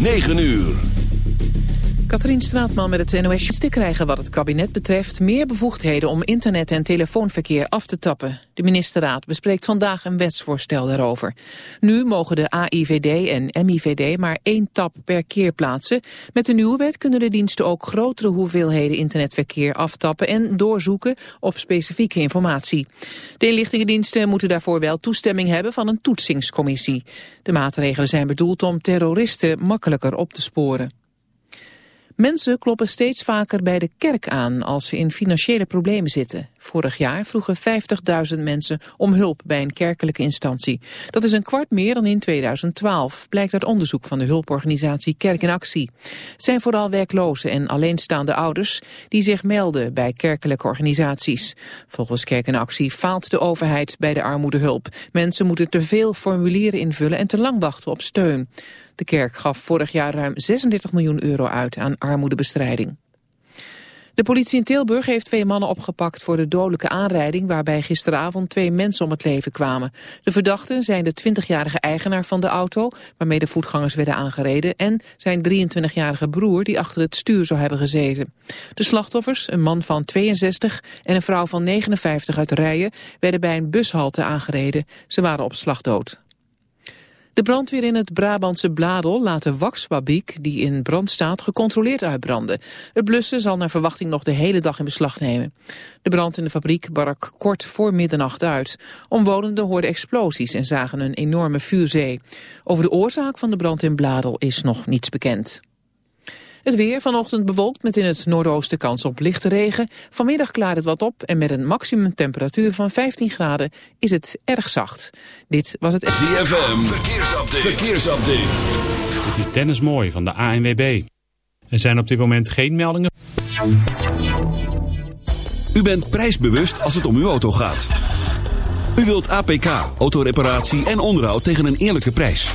9 uur. Katrien Straatman met het NOS te krijgen wat het kabinet betreft meer bevoegdheden om internet- en telefoonverkeer af te tappen. De ministerraad bespreekt vandaag een wetsvoorstel daarover. Nu mogen de AIVD en MIVD maar één tap per keer plaatsen. Met de nieuwe wet kunnen de diensten ook grotere hoeveelheden internetverkeer aftappen en doorzoeken op specifieke informatie. De inlichtingendiensten moeten daarvoor wel toestemming hebben van een toetsingscommissie. De maatregelen zijn bedoeld om terroristen makkelijker op te sporen. Mensen kloppen steeds vaker bij de kerk aan als ze in financiële problemen zitten. Vorig jaar vroegen 50.000 mensen om hulp bij een kerkelijke instantie. Dat is een kwart meer dan in 2012, blijkt uit onderzoek van de hulporganisatie Kerk in Actie. Het zijn vooral werklozen en alleenstaande ouders die zich melden bij kerkelijke organisaties. Volgens Kerk in Actie faalt de overheid bij de armoedehulp. Mensen moeten te veel formulieren invullen en te lang wachten op steun. De kerk gaf vorig jaar ruim 36 miljoen euro uit aan armoedebestrijding. De politie in Tilburg heeft twee mannen opgepakt voor de dodelijke aanrijding waarbij gisteravond twee mensen om het leven kwamen. De verdachten zijn de 20-jarige eigenaar van de auto waarmee de voetgangers werden aangereden en zijn 23-jarige broer die achter het stuur zou hebben gezeten. De slachtoffers, een man van 62 en een vrouw van 59 uit Rijen, werden bij een bushalte aangereden. Ze waren op slag dood. De brandweer in het Brabantse Bladel laat de waxfabriek die in brand staat gecontroleerd uitbranden. Het blussen zal naar verwachting nog de hele dag in beslag nemen. De brand in de fabriek brak kort voor middernacht uit. Omwonenden hoorden explosies en zagen een enorme vuurzee. Over de oorzaak van de brand in Bladel is nog niets bekend. Het weer vanochtend bewolkt met in het noordoosten kans op lichte regen. Vanmiddag klaart het wat op en met een maximumtemperatuur van 15 graden is het erg zacht. Dit was het... ZFM, verkeersupdate. verkeersupdate. Dit is Dennis Mooi van de ANWB. Er zijn op dit moment geen meldingen. U bent prijsbewust als het om uw auto gaat. U wilt APK, autoreparatie en onderhoud tegen een eerlijke prijs.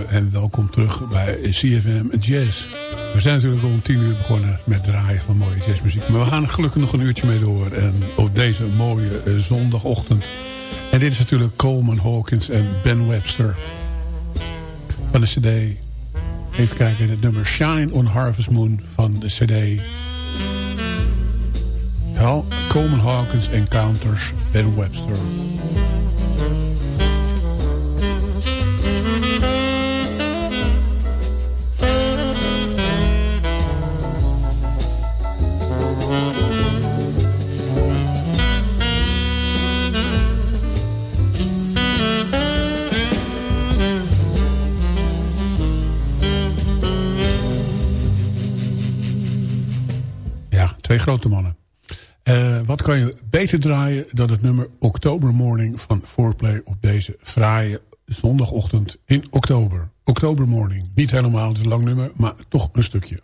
En welkom terug bij CFM Jazz. We zijn natuurlijk om tien uur begonnen met draaien van mooie jazzmuziek. Maar we gaan gelukkig nog een uurtje mee door. En op deze mooie eh, zondagochtend. En dit is natuurlijk Coleman Hawkins en Ben Webster. Van de cd. Even kijken, het nummer Shine on Harvest Moon van de cd. Coleman Hawkins Encounters Ben Webster. Grote mannen. Uh, wat kan je beter draaien dan het nummer October Morning van Foreplay op deze fraaie zondagochtend in oktober. October Morning. Niet helemaal, het een lang nummer, maar toch een stukje.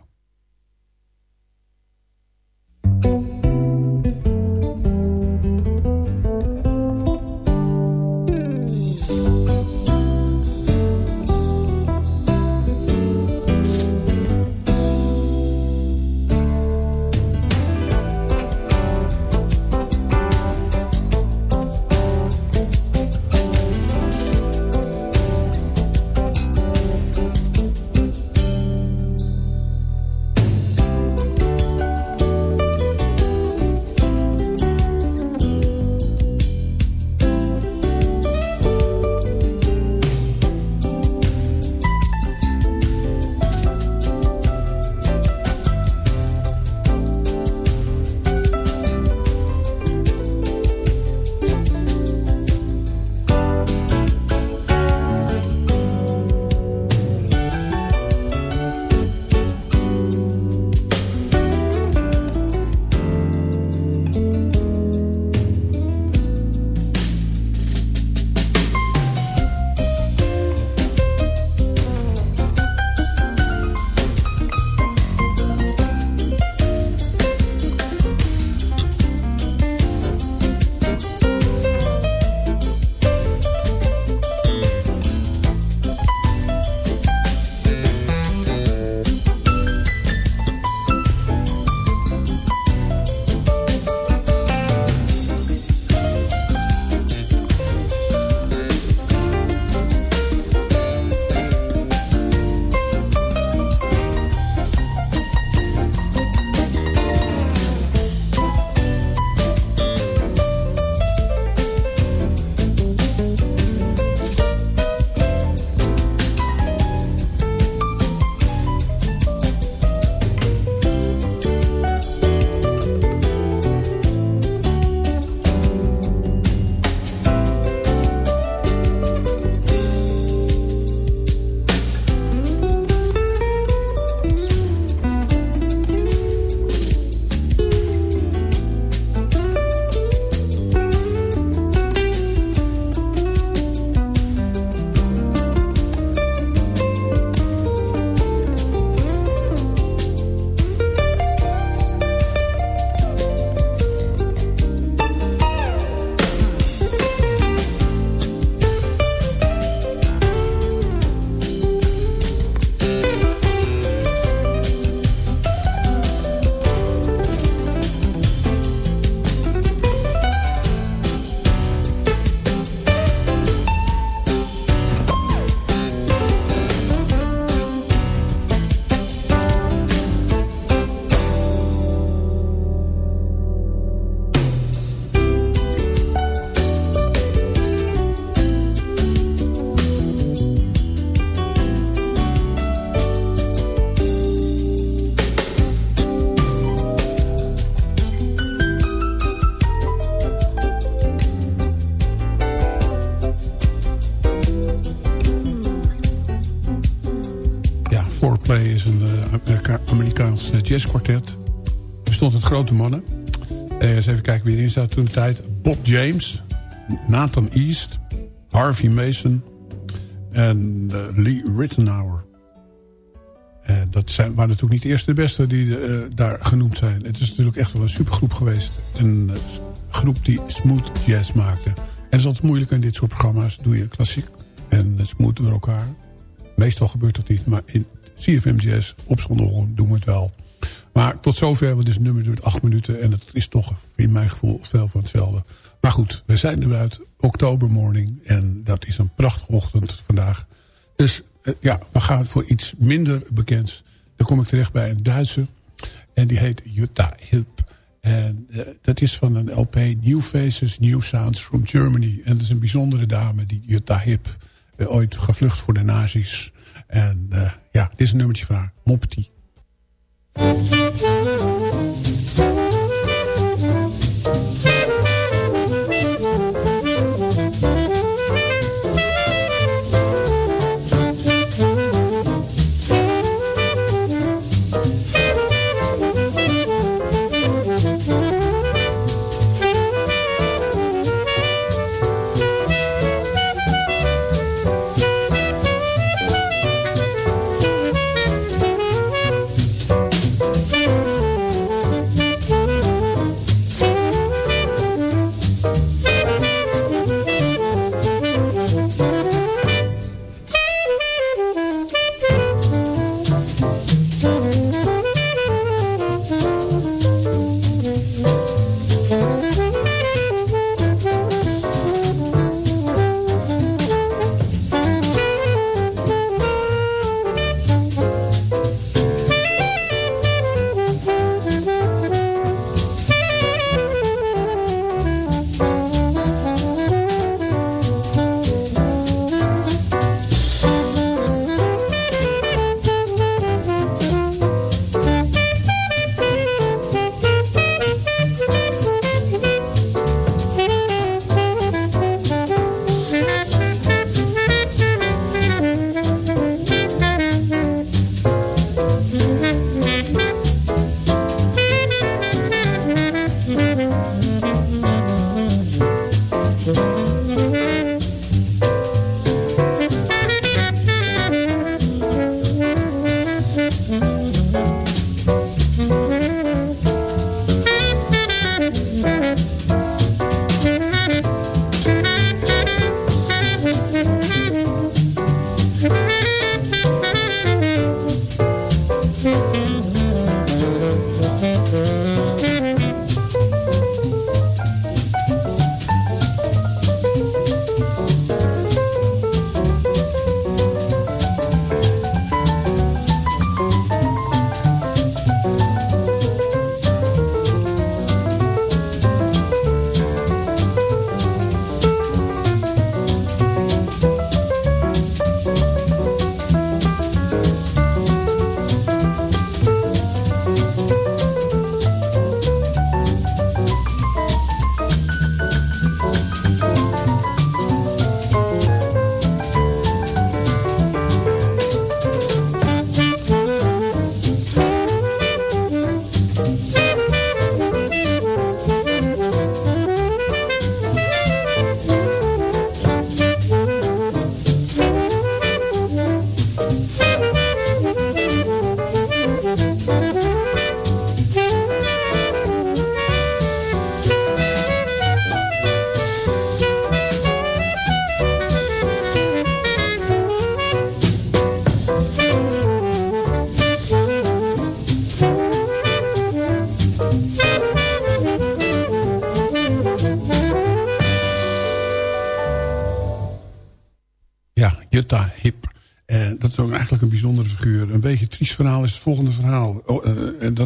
Jazzkwartet. Er stond het grote mannen. Uh, eens even kijken wie erin staat toen de tijd. Bob James, Nathan East, Harvey Mason en uh, Lee Rittenauer. En dat zijn, waren natuurlijk niet de eerste de beste die daar genoemd zijn. Het is natuurlijk echt wel een supergroep geweest. Een groep die smooth jazz maakte. En altijd moeilijk in dit soort programma's. Doe je klassiek en smooth door elkaar. Meestal gebeurt dat niet, maar in CFM Jazz op zondag doen we het wel. Maar tot zover, want dit nummer duurt acht minuten... en het is toch in mijn gevoel veel van hetzelfde. Maar goed, we zijn eruit, oktobermorning... en dat is een prachtige ochtend vandaag. Dus eh, ja, we gaan voor iets minder bekends. Dan kom ik terecht bij een Duitse... en die heet Jutta Hilp. En uh, dat is van een LP New Faces, New Sounds from Germany. En dat is een bijzondere dame, die Jutta Hip... Uh, ooit gevlucht voor de nazi's. En ja, dit is een nummertje van haar, Mopti. Verhaal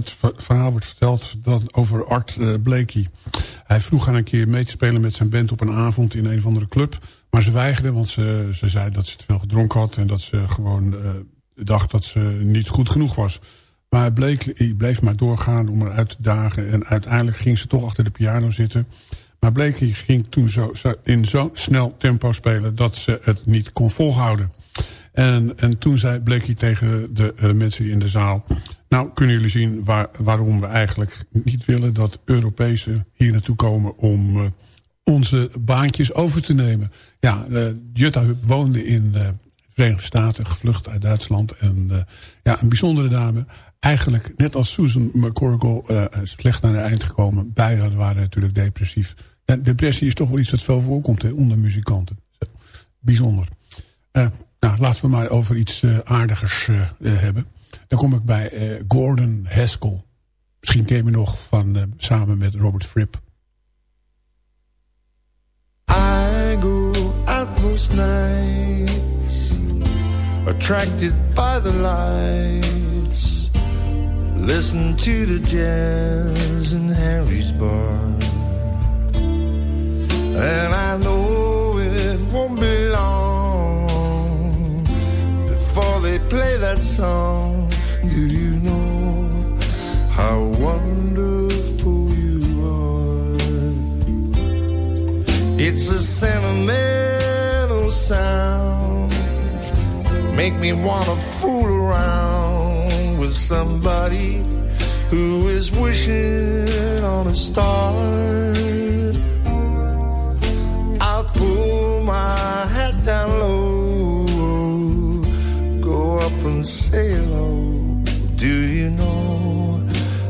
dat verhaal wordt verteld dan over Art uh, Blakey. Hij vroeg aan een keer mee te spelen met zijn band op een avond in een of andere club. Maar ze weigerde, want ze, ze zei dat ze te veel gedronken had... en dat ze gewoon uh, dacht dat ze niet goed genoeg was. Maar Blakey bleef maar doorgaan om eruit te dagen... en uiteindelijk ging ze toch achter de piano zitten... Maar Blakey ging toen zo, in zo'n snel tempo spelen dat ze het niet kon volhouden. En, en toen zei, bleek tegen de uh, mensen in de zaal... nou, kunnen jullie zien waar, waarom we eigenlijk niet willen... dat Europese hier naartoe komen om uh, onze baantjes over te nemen. Ja, uh, Jutta woonde in de Verenigde Staten, gevlucht uit Duitsland. En ja, een bijzondere dame. Eigenlijk, net als Susan McCorkle, slecht naar haar eind gekomen. Beiden waren natuurlijk depressief. Ja, depressie is toch wel iets wat veel voorkomt onder muzikanten. Bijzonder. Nou, laten we maar over iets uh, aardigers uh, hebben. Dan kom ik bij uh, Gordon Haskell. Misschien ken je nog van samen met Robert Fripp. I go out most nights Attracted by the lights Listen to the jazz in Harry's bar And I know play that song. Do you know how wonderful you are? It's a sentimental sound. Make me wanna fool around with somebody who is wishing on a star. I'll pull my hat down low and say hello. Do you know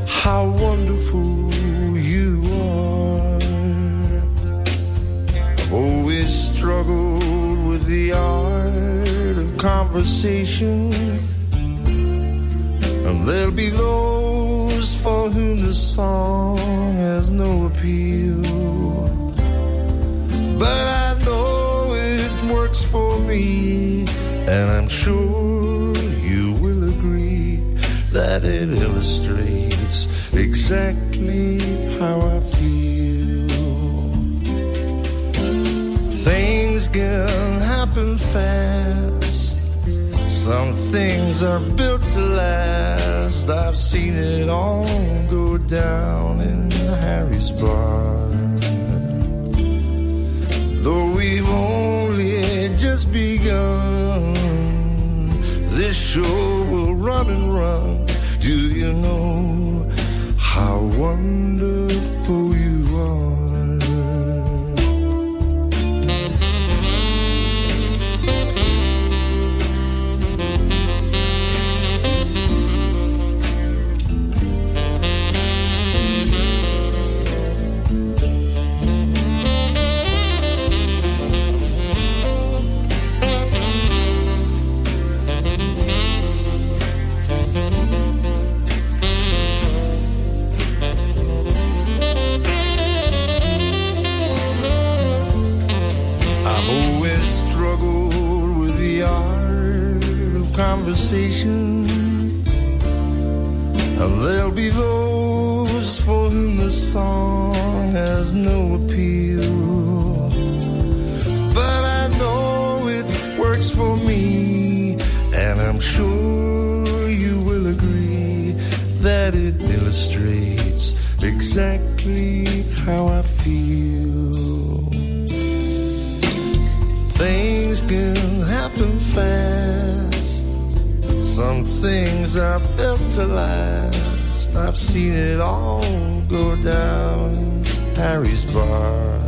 how wonderful you are? I've always struggled with the art of conversation. And there'll be those for whom the song has no appeal. But I know it works for me, and I'm sure that it illustrates exactly how I feel. Things can happen fast. Some things are built to last. I've seen it all go down in Harry's bar. Though we've only just begun, this show and run. Do you know how wonderful conversation. And there'll be those for whom the song has no appeal. Things are built to last. I've seen it all go down Harry's bar.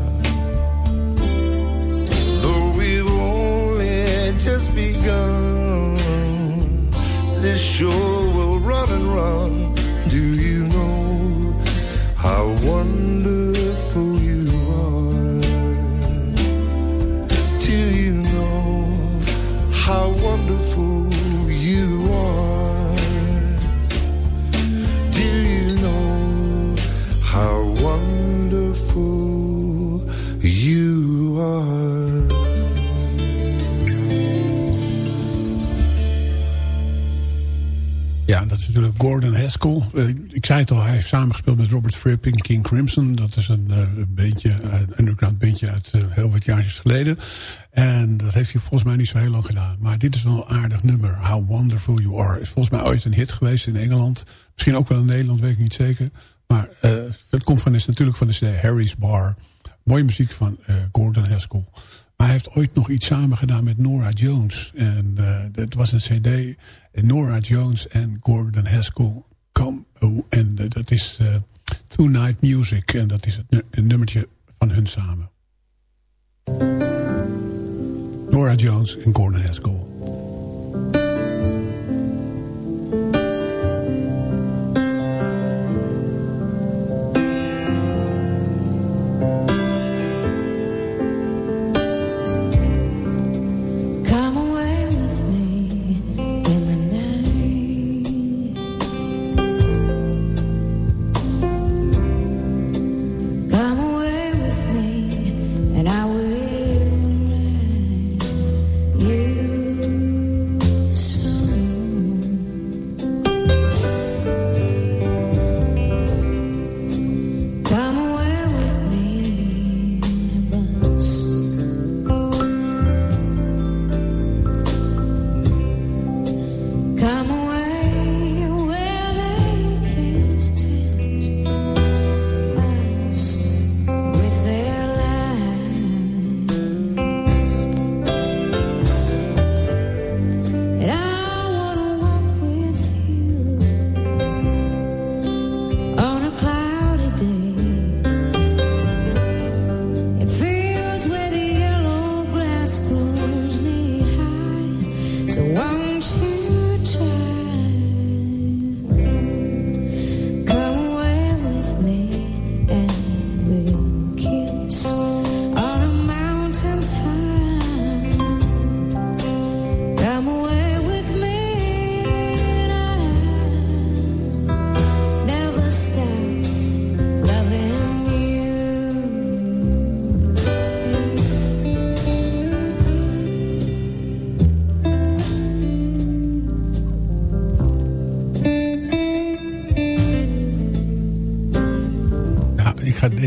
Though we've only just begun, this show will run and run. Gordon Haskell. Uh, ik zei het al, hij heeft samengespeeld met Robert Fripp in King Crimson. Dat is een, uh, een een underground bandje uit uh, heel wat jaartjes geleden. En dat heeft hij volgens mij niet zo heel lang gedaan. Maar dit is wel een aardig nummer. How Wonderful You Are. Is volgens mij ooit een hit geweest in Engeland. Misschien ook wel in Nederland, weet ik niet zeker. Maar het komt van, is natuurlijk van de CD Harry's Bar. Mooie muziek van Gordon Haskell. Maar hij heeft ooit nog iets samen gedaan met Nora Jones. En uh, het was een cd. Nora Jones en Gordon Haskell. Come, en dat is uh, Tonight Music. En dat is het een nummertje van hun samen. Nora Jones en Gordon Haskell.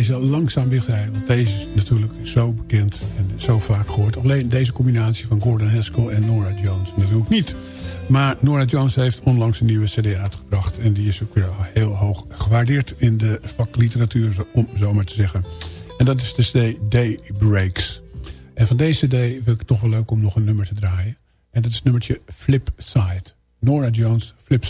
Deze langzaam dichtrijden. Want deze is natuurlijk zo bekend en zo vaak gehoord. Alleen deze combinatie van Gordon Haskell en Nora Jones natuurlijk niet. Maar Nora Jones heeft onlangs een nieuwe cd uitgebracht. En die is ook weer heel hoog gewaardeerd in de vakliteratuur, om zo maar te zeggen. En dat is de cd Day Breaks. En van deze cd vind ik het toch wel leuk om nog een nummer te draaien. En dat is nummertje Flip Side. Nora Jones, Flip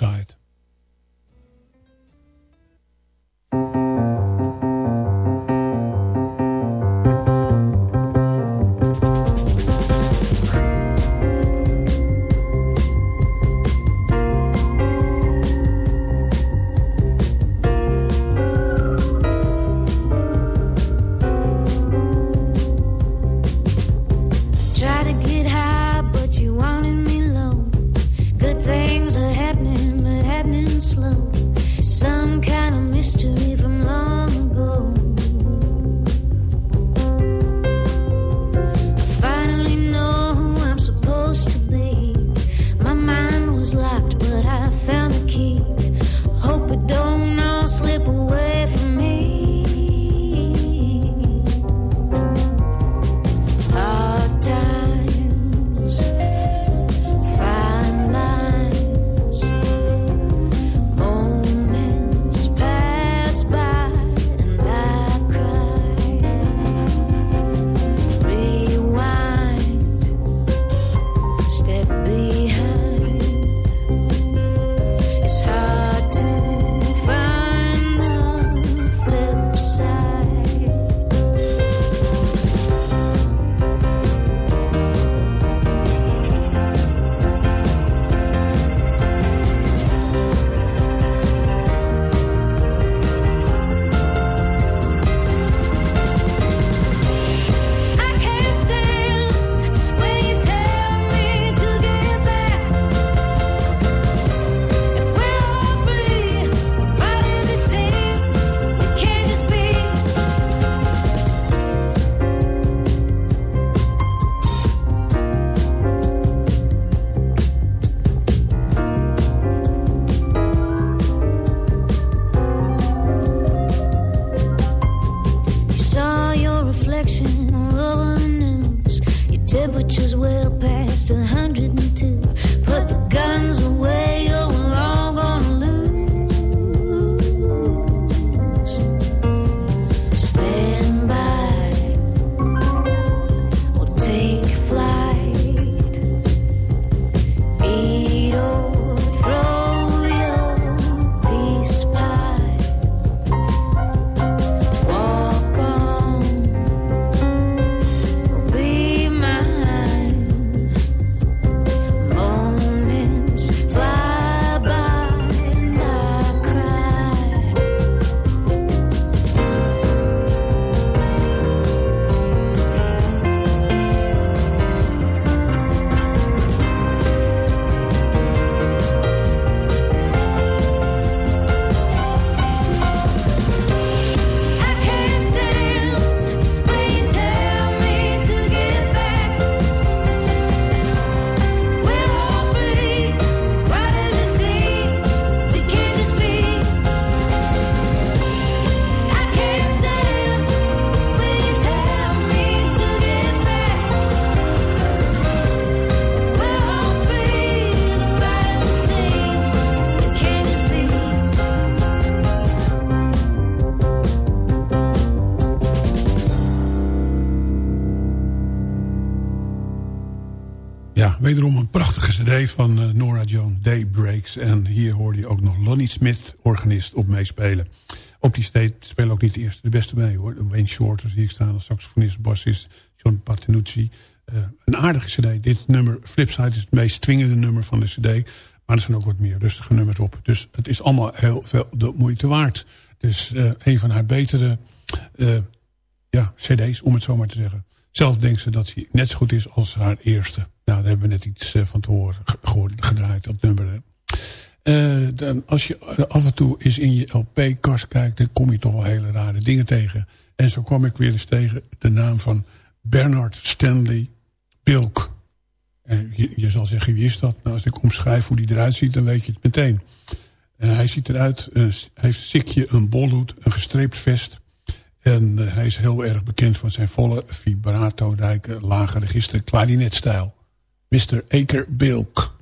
cd van uh, Nora Jones, Daybreaks. En hier hoorde je ook nog Lonnie Smith, organist, op meespelen. Op die stage spelen ook niet de eerste de beste mee hoor. Wayne Shorter zie ik staan als saxofonist, bassist, John Patinucci. Uh, een aardige cd. Dit nummer, Flipside, is het meest dwingende nummer van de cd. Maar er zijn ook wat meer rustige nummers op. Dus het is allemaal heel veel de moeite waard. Dus uh, een van haar betere ja, cd's, om het zo maar te zeggen. Zelf denkt ze dat ze net zo goed is als haar eerste. Nou, daar hebben we net iets eh, van te horen gehoord, gedraaid, dat nummer. Uh, dan als je af en toe eens in je LP-kast kijkt... dan kom je toch wel hele rare dingen tegen. En zo kwam ik weer eens tegen de naam van Bernard Stanley Bilk. En je, je zal zeggen, wie is dat? Nou, als ik omschrijf hoe die eruit ziet, dan weet je het meteen. Hij ziet eruit, uh, heeft een sikje, een bolhoed, een gestreept vest... En hij is heel erg bekend van zijn volle vibrato-rijke lage register klarinetstijl. Mr. Aker Bilk.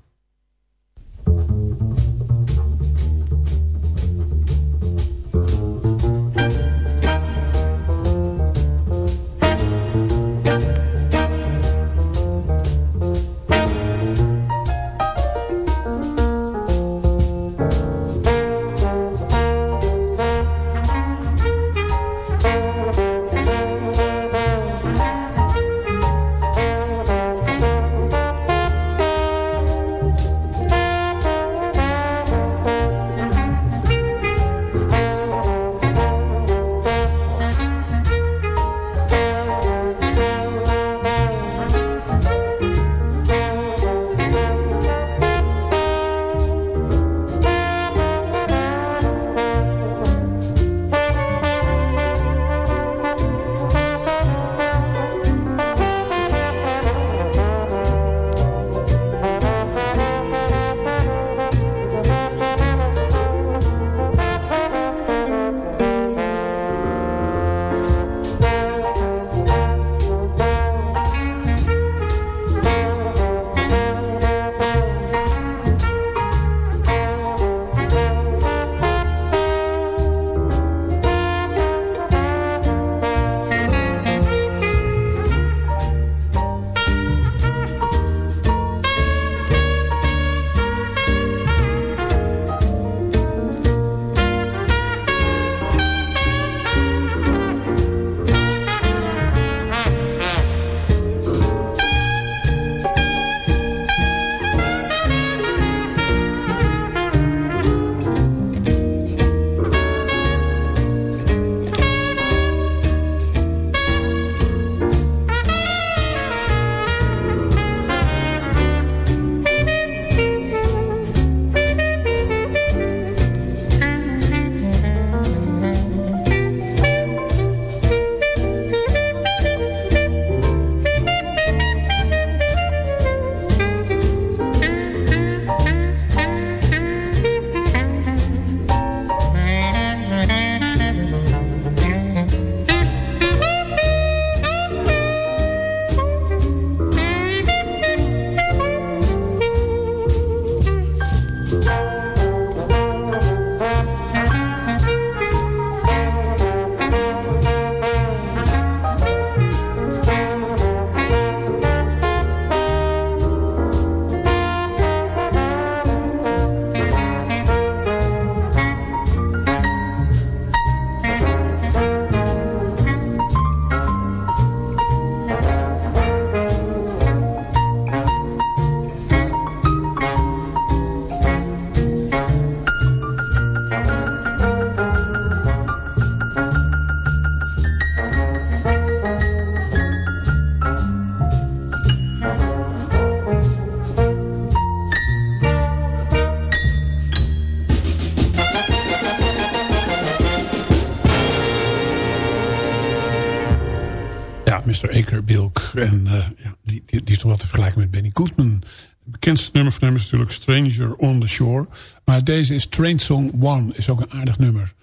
Bilk. En uh, ja, die, die, die, is toch wel te vergelijken met Benny Goodman. Het bekendste nummer van hem is natuurlijk Stranger on the Shore. Maar deze is Train Song 1. Is ook een aardig nummer.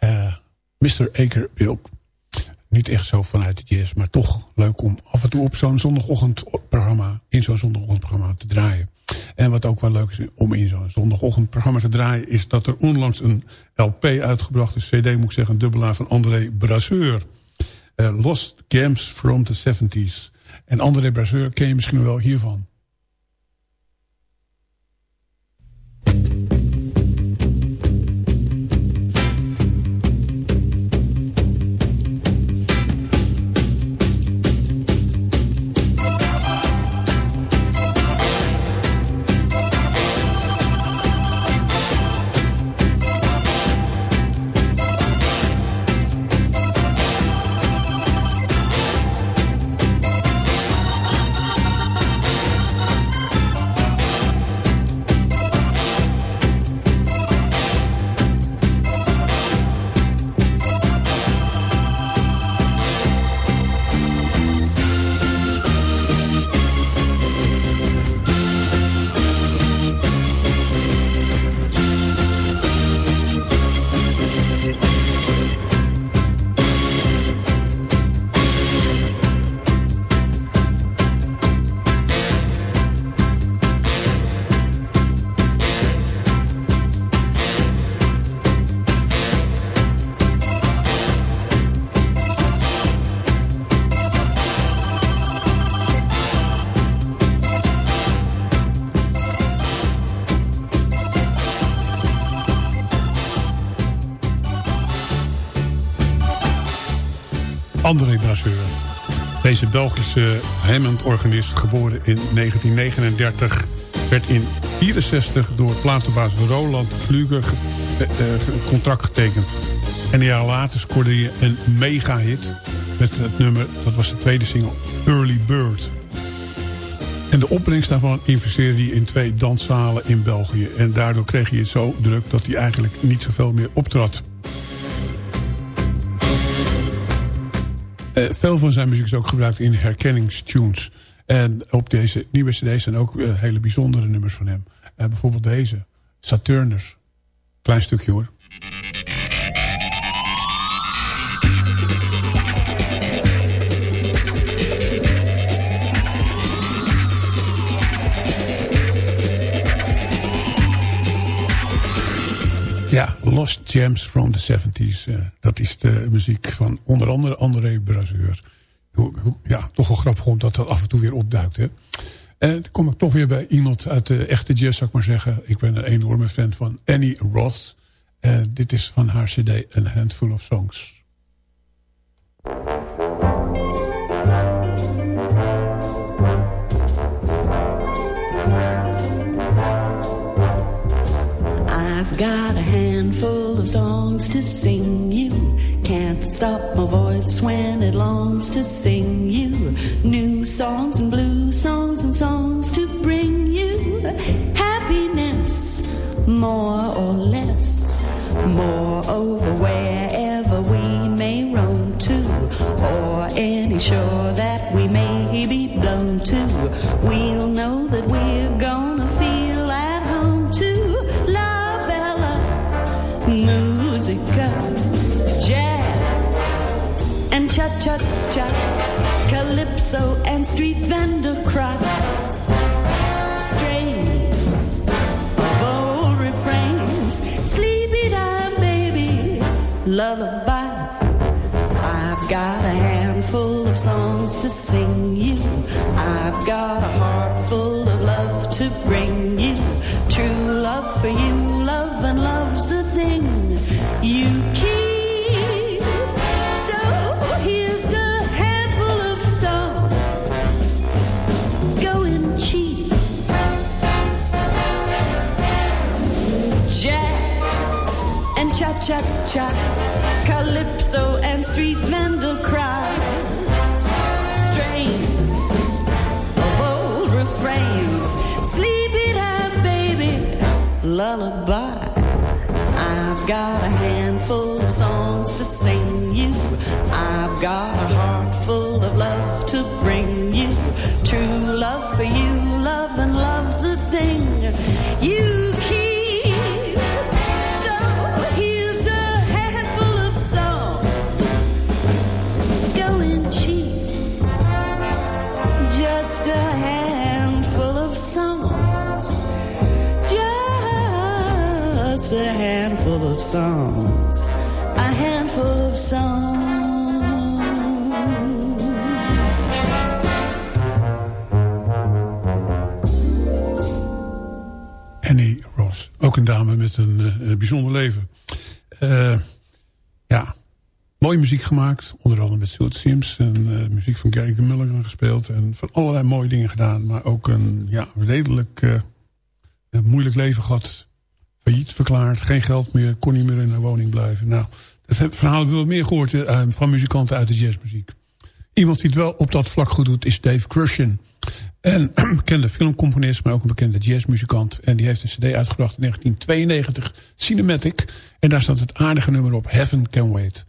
Uh, Mr. Aker Bilk. Niet echt zo vanuit de jazz. Maar toch leuk om af en toe op zo'n zondagochtendprogramma... in zo'n zondagochtendprogramma te draaien. En wat ook wel leuk is om in zo'n zondagochtendprogramma te draaien... is dat er onlangs een LP uitgebracht is. CD moet ik zeggen, een dubbelaar van André Brasseur... Uh, Lost Games from the 70s. En André Brasseur ken je misschien wel hiervan. André Brasseur. Deze Belgische Hammond-organist, geboren in 1939... werd in 64 door platenbaas Roland Kluger eh, eh, contract getekend. En een jaar later scoorde hij een mega-hit met het nummer... dat was de tweede single, Early Bird... En de opbrengst daarvan investeerde hij in twee danszalen in België. En daardoor kreeg hij het zo druk dat hij eigenlijk niet zoveel meer optrad. Uh, veel van zijn muziek is ook gebruikt in herkenningstunes. En op deze nieuwe cd zijn ook uh, hele bijzondere nummers van hem. Uh, bijvoorbeeld deze, Saturnus. Klein stukje hoor. Ja, Lost Gems from the 70s. Uh, dat is de muziek van onder andere André Brasseur. Ja, toch wel grappig omdat dat af en toe weer opduikt. Hè? En dan kom ik toch weer bij iemand uit de echte jazz, zou ik maar zeggen. Ik ben een enorme fan van Annie Roth. Uh, dit is van haar cd A Handful of Songs. I've got a of songs to sing you. Can't stop my voice when it longs to sing you. New songs and blue songs and songs to bring you happiness, more or less. Moreover, wherever we may roam to, or any shore that calypso and street vendor cries, strains of old refrains, sleepy time baby, lullaby. I've got a handful of songs to sing you. I've got a heart full of love to bring you. True love for you, cha calypso and street songs. A handful of songs. Annie Ross. Ook een dame met een uh, bijzonder leven. Uh, ja, mooie muziek gemaakt. Onder andere met Stuart Sims. En uh, muziek van Gary Mulligan gespeeld. En van allerlei mooie dingen gedaan. Maar ook een ja, redelijk moeilijk leven gehad. Failliet verklaard. Geen geld meer. Kon niet meer in haar woning blijven. Nou, dat verhaal hebben we meer gehoord van muzikanten uit de jazzmuziek. Iemand die het wel op dat vlak goed doet is Dave Crushen. En een bekende filmcomponist, maar ook een bekende jazzmuzikant. En die heeft een cd uitgebracht in 1992, Cinematic. En daar staat het aardige nummer op, Heaven Can Wait.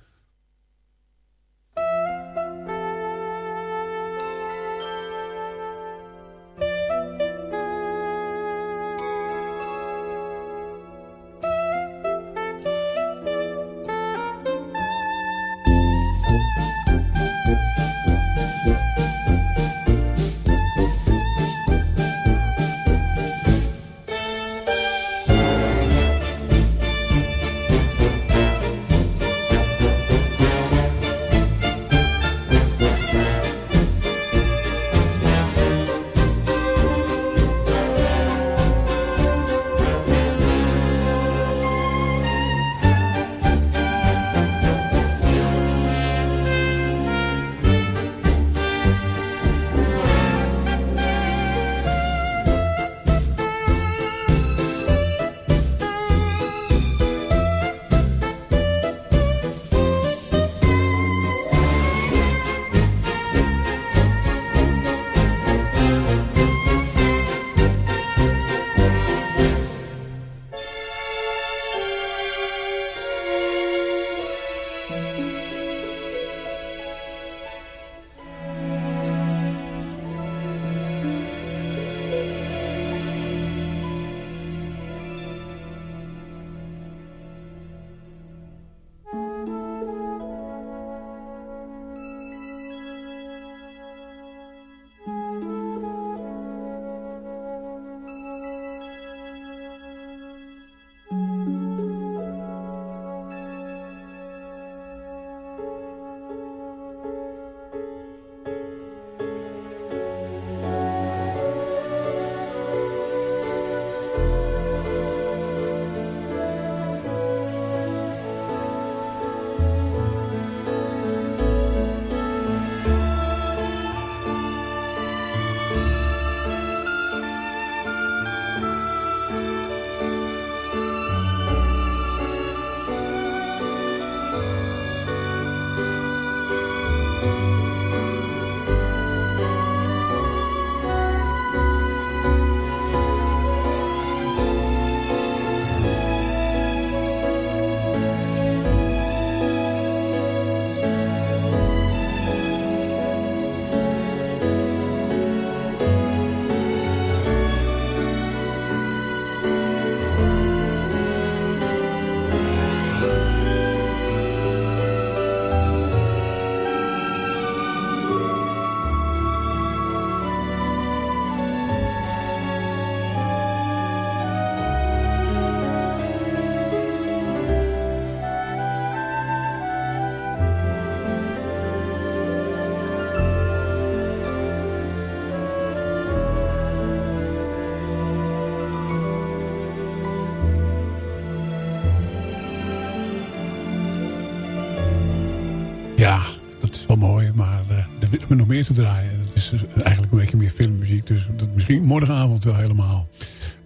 Te draaien. Het is dus eigenlijk een beetje meer filmmuziek, dus dat misschien morgenavond wel helemaal.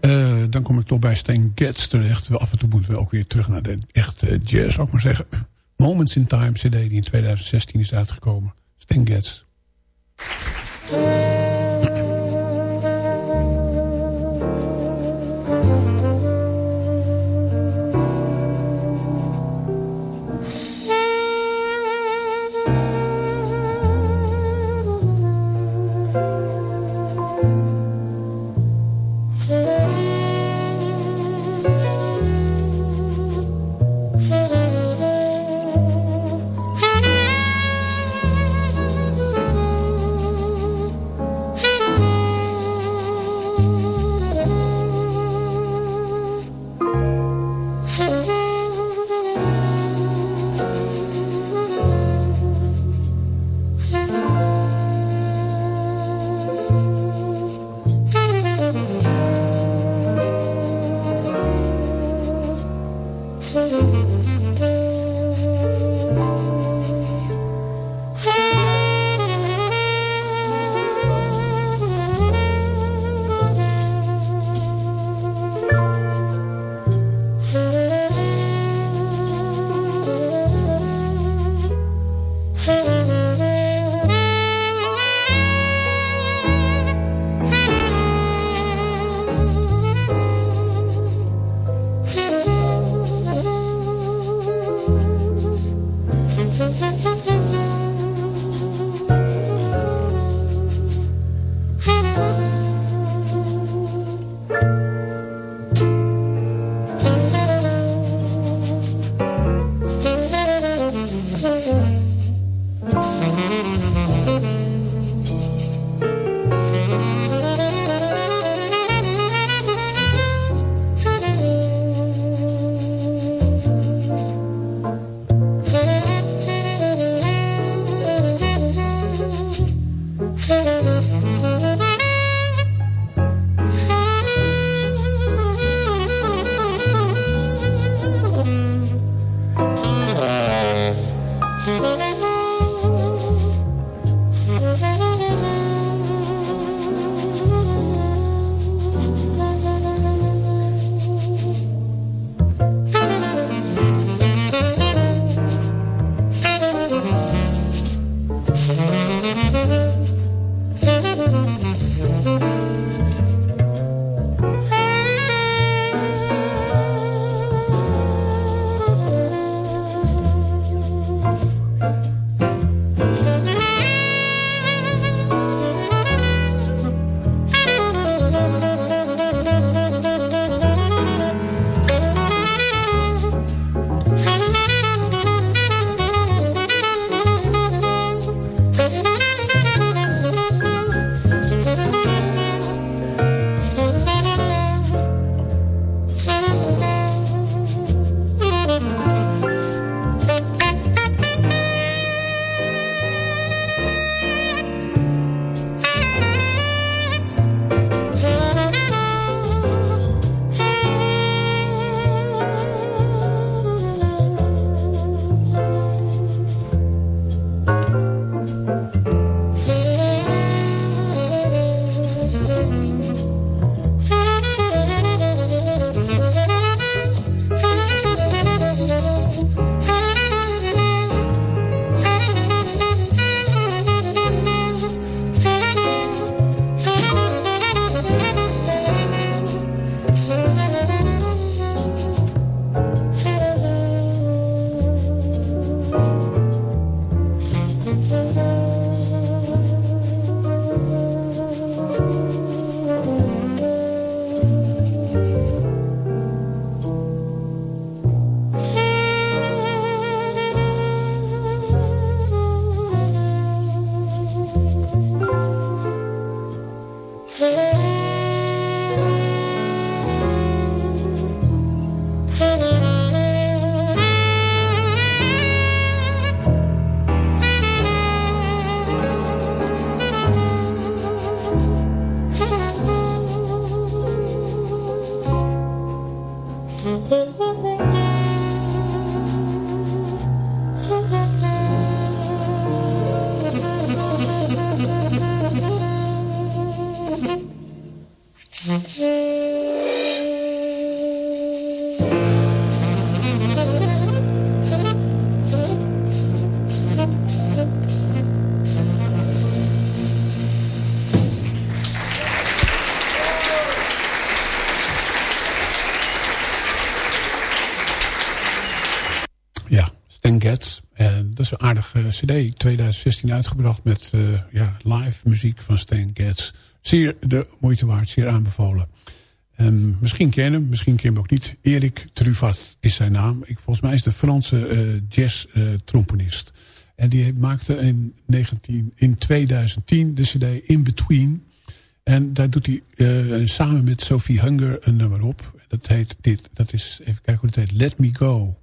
Uh, dan kom ik toch bij Stan Getz terecht. Af en toe moeten we ook weer terug naar de echte jazz, zou ik maar zeggen. Moments in Time CD die in 2016 is uitgekomen. Stan. Getz. Aardige cd. 2016 uitgebracht met uh, ja, live muziek van Stan Getz. Zeer de moeite waard, zeer aanbevolen. En misschien ken je hem, misschien ken je hem ook niet. Erik Truvat is zijn naam. Ik, volgens mij is de Franse uh, jazz-tromponist. en die maakte in, 19, in 2010 de cd In Between. En daar doet hij samen met Sophie Hunger een nummer op. Dat heet dit, dat is, even kijken hoe het heet, Let Me Go.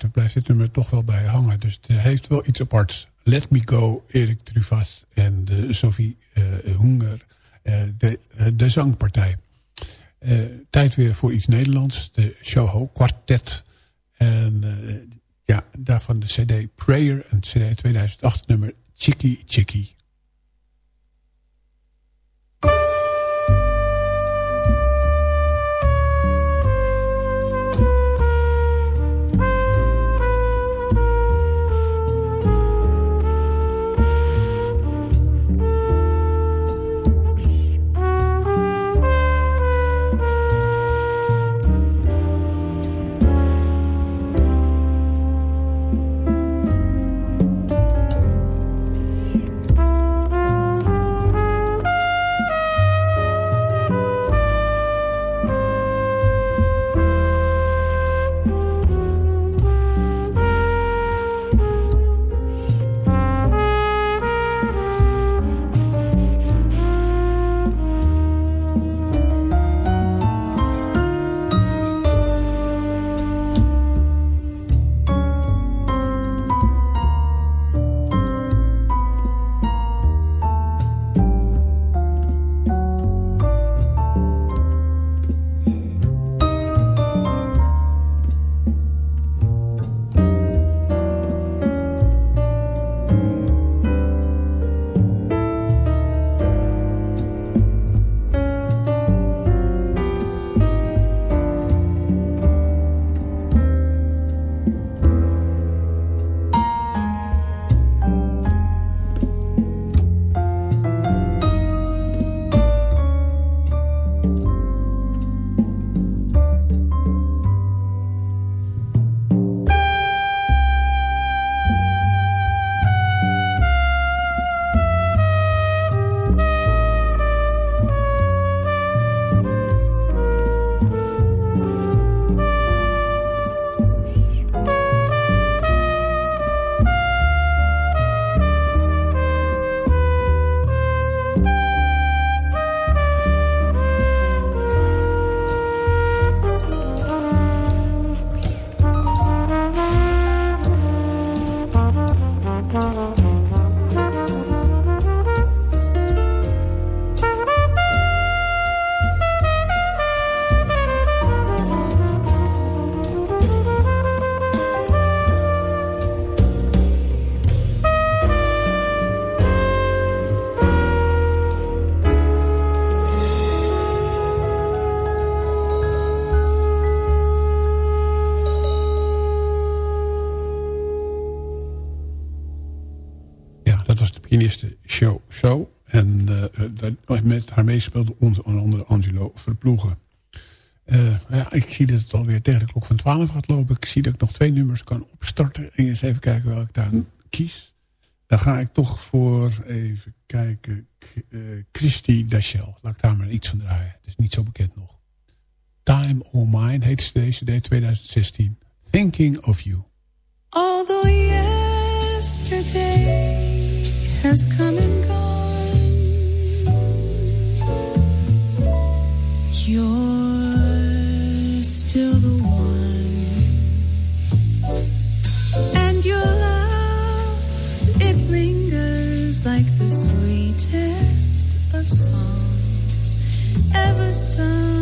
Hebt, blijft dit nummer toch wel bij hangen. Dus het heeft wel iets aparts. Let Me Go, Erik Truvas en de Sophie uh, Hunger, uh, de, de zangpartij. tijd weer voor iets Nederlands, de Shoho Quartet. En ja, daarvan de cd Prayer en cd 2008 nummer Chicky Chicky. Zie dat het alweer tegen de klok van 12 gaat lopen. Ik zie dat ik nog twee nummers kan opstarten. En eens even kijken welke ik daar kies. Dan ga ik toch voor, even kijken, uh, Christy Dachel. Laat ik daar maar iets van draaien. Het is niet zo bekend nog. Time All Mine heet deze CD 2016. Thinking of You. Although yesterday has come and gone You're sun.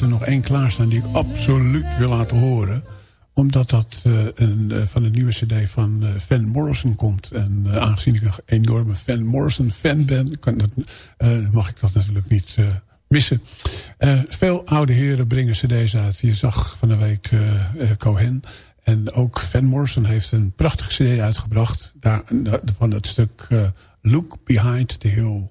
Er nog één klaarstaan die ik absoluut wil laten horen. Omdat dat eh, een, eh, van de nieuwe cd van eh, Van Morrison komt. En aangezien ik een enorme Van Morrison fan ben, kan dat, mag ik dat natuurlijk niet missen. Veel oude heren brengen cd's uit. Je zag van de week Cohen. En ook Van Morrison heeft een prachtige cd uitgebracht. Daar, van het stuk Look Behind the Hill.